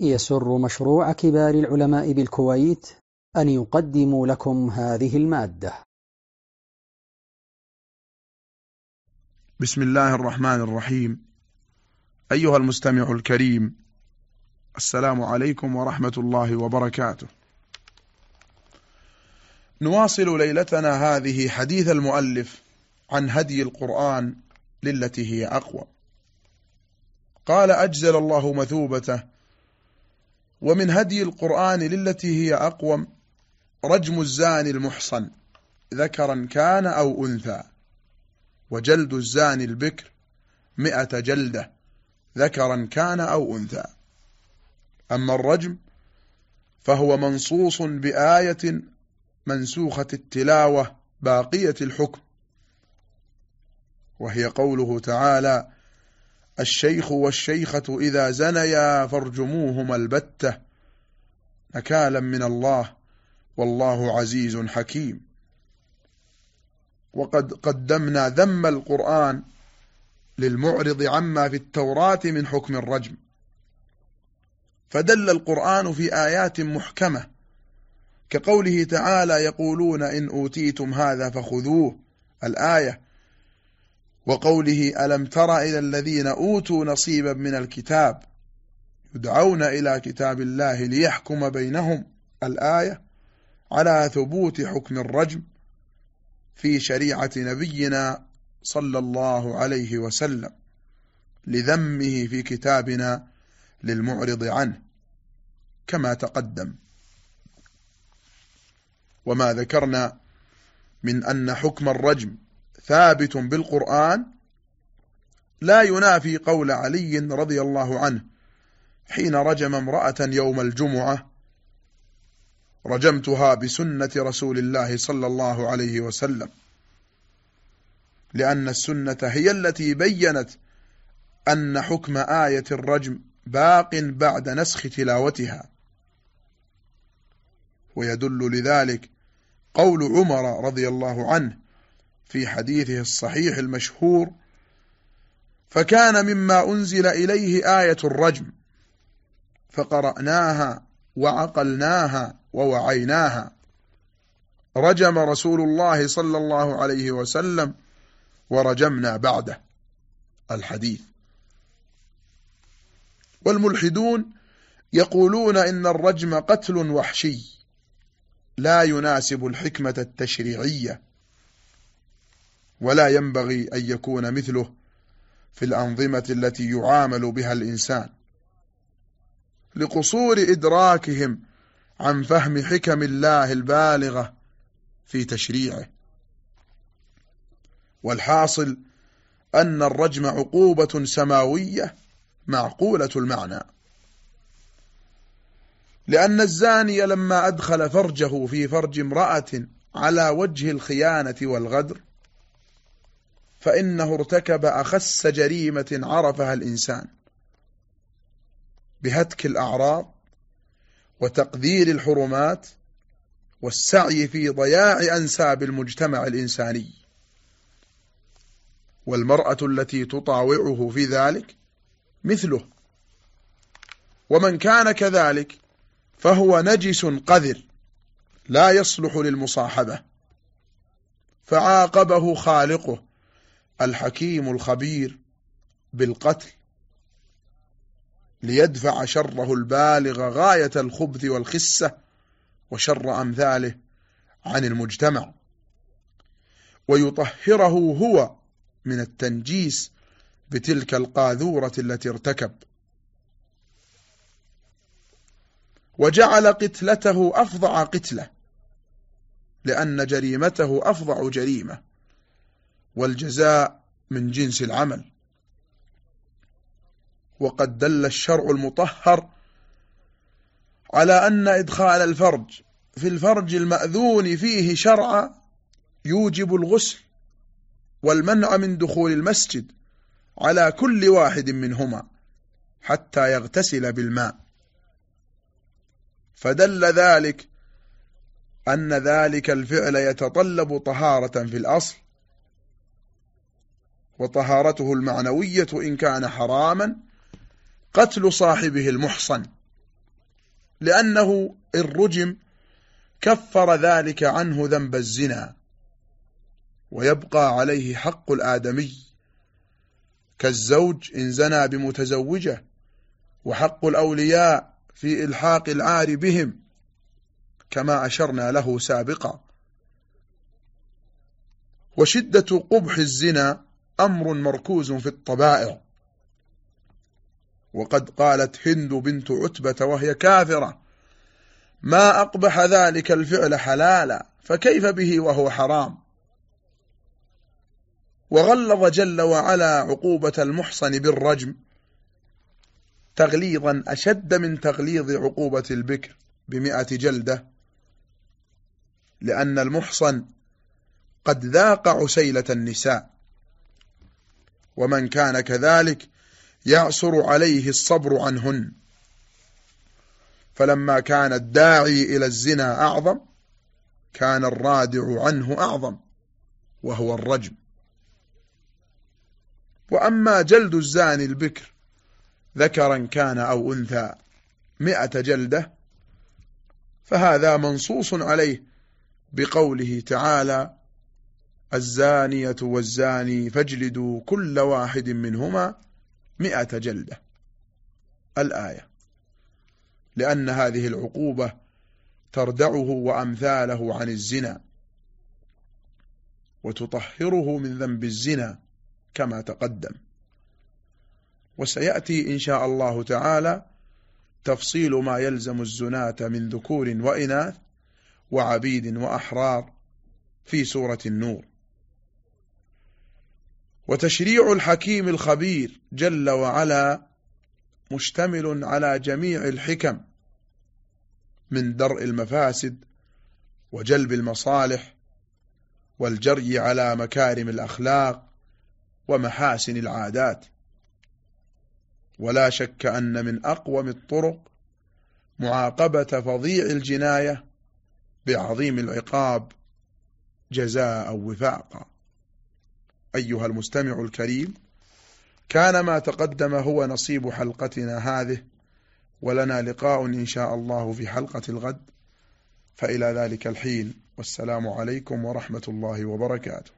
يسر مشروع كبار العلماء بالكويت أن يقدم لكم هذه المادة. بسم الله الرحمن الرحيم. أيها المستمع الكريم السلام عليكم ورحمة الله وبركاته. نواصل ليلتنا هذه حديث المؤلف عن هدي القرآن للتي هي أقوى. قال أجزل الله مثوبته ومن هدي القرآن للتي هي أقوم رجم الزاني المحصن ذكرا كان أو أنثى. وجلد الزاني البكر مئة جلدة ذكرا كان أو أنثى. أما الرجم فهو منصوص بآية منسوخة التلاوة باقية الحكم. وهي قوله تعالى الشيخ والشيخة إذا زنيا فارجموهما البتة. نكالا من الله والله عزيز حكيم. وقد قدمنا ذم القرآن للمعرض عما في التوراة من حكم الرجم. فدل القرآن في آيات محكمة كقوله تعالى يقولون إن أوتيتم هذا فخذوه. الآية وقوله ألم تر إلى الذين أوتوا نصيبا من الكتاب يدعون إلى كتاب الله ليحكم بينهم الآية على ثبوت حكم الرجم في شريعة نبينا صلى الله عليه وسلم لذمه في كتابنا للمعرض عنه كما تقدم. وما ذكرنا من أن حكم الرجم ثابت بالقرآن لا ينافي قول علي رضي الله عنه حين رجم امرأة يوم الجمعة رجمتها بسنة رسول الله صلى الله عليه وسلم لأن السنة هي التي بينت أن حكم آية الرجم باق بعد نسخ تلاوتها. ويدل لذلك قول عمر رضي الله عنه في حديثه الصحيح المشهور فكان مما أنزل إليه آية الرجم فقرأناها وعقلناها ووعيناها. رجم رسول الله صلى الله عليه وسلم ورجمنا بعده الحديث. والملحدون يقولون إن الرجم قتل وحشي لا يناسب الحكمة التشريعية. ولا ينبغي أن يكون مثله في الأنظمة التي يعامل بها الإنسان. لقصور إدراكهم عن فهم حكم الله البالغة في تشريعه. والحاصل أن الرجم عقوبة سماوية معقولة المعنى. لأن الزاني لما أدخل فرجه في فرج امرأة على وجه الخيانة والغدر فإنه ارتكب أخس جريمة عرفها الإنسان بهتك الأعراض وتقدير الحرمات والسعي في ضياع أنساب المجتمع الإنساني. والمرأة التي تطاوعه في ذلك مثله. ومن كان كذلك فهو نجس قذر لا يصلح للمصاحبة. فعاقبه خالقه. الحكيم الخبير بالقتل ليدفع شره البالغ غاية الخبث والخسة وشر أمثاله عن المجتمع. ويطهره هو من التنجيس بتلك القاذورة التي ارتكب. وجعل قتلته أفظع قتلة لأن جريمته أفظع جريمة. والجزاء من جنس العمل. وقد دل الشرع المطهر على أن إدخال الفرج في الفرج المأذون فيه شرعا يوجب الغسل والمنع من دخول المسجد على كل واحد منهما حتى يغتسل بالماء. فدل ذلك أن ذلك الفعل يتطلب طهارة في الأصل. وطهارته المعنوية إن كان حراما قتل صاحبه المحصن لأنه إن رجم كفر ذلك عنه ذنب الزنا ويبقى عليه حق الآدمي. كالزوج إن زنى بمتزوجة وحق الأولياء في إلحاق العار بهم كما أشرنا له سابقا. وشدة قبح الزنا أمر مركوز في الطبائع. وقد قالت هند بنت عتبة وهي كافرة ما أقبح ذلك الفعل حلالا فكيف به وهو حرام؟ وغلظ جل وعلا عقوبة المحصن بالرجم تغليظا أشد من تغليظ عقوبة البكر بمئة جلدة لأن المحصن قد ذاق عسيلة النساء. ومن كان كذلك يعسر عليه الصبر عنهن. فلما كان الداعي إلى الزنا أعظم كان الرادع عنه أعظم وهو الرجم. وأما جلد الزاني البكر ذكرا كان أو أنثى مئة جلدة فهذا منصوص عليه بقوله تعالى الزانية والزاني فاجلدوا كل واحد منهما مئة جلدة. الآية. لأن هذه العقوبة تردعه وأمثاله عن الزنا وتطهره من ذنب الزنا كما تقدم. وسيأتي إن شاء الله تعالى تفصيل ما يلزم الزناة من ذكور وإناث وعبيد وأحرار في سورة النور. وتشريع الحكيم الخبير جل وعلا مشتمل على جميع الحكم من درء المفاسد وجلب المصالح والجري على مكارم الأخلاق ومحاسن العادات. ولا شك أن من أقوم الطرق معاقبة فظيع الجناية بعظيم العقاب جزاء وفاقا. أيها المستمع الكريم كان ما تقدم هو نصيب حلقتنا هذه ولنا لقاء إن شاء الله في حلقة الغد. فإلى ذلك الحين والسلام عليكم ورحمة الله وبركاته.